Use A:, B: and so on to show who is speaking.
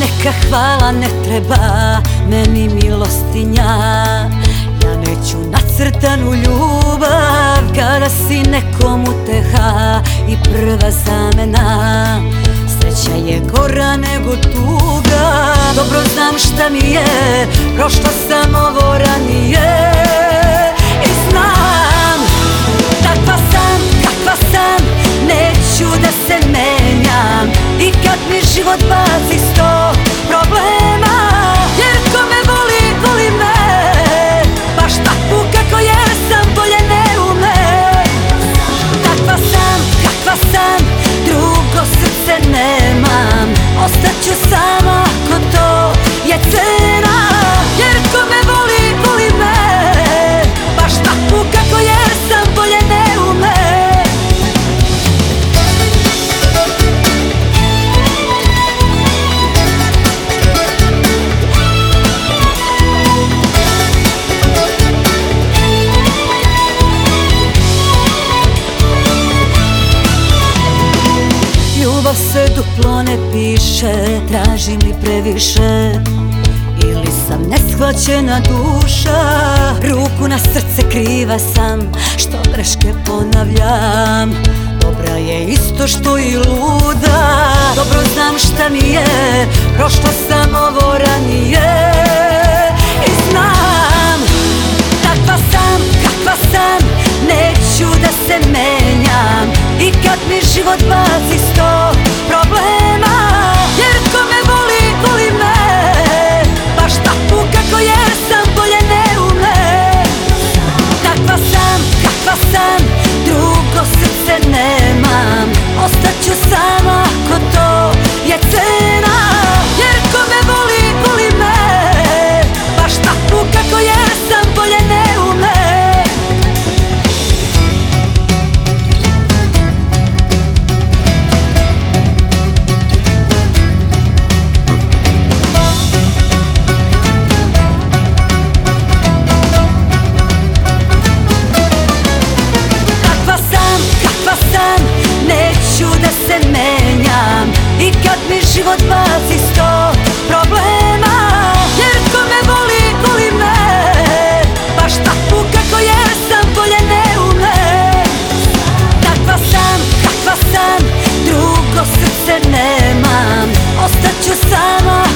A: Neka hvala ne treba meni milostinja. Ja neću nacrtanu ljubav Kada si nekom uteha i prva zamena. Sreća je gora nego tuga Dobro znam šta mi je Prošla sam ovo ranije. I znam Takva sam, kakva sam Neću da se menjam. I kad mi život baci duplo ne piše, tražim li previše. Ili sam neshvaćena duša Ruku na srce kriva sam, što greške ponavljam. Dobra je isto što i luda Dobro znam šta mi je, prošla nemam. Ostaću sama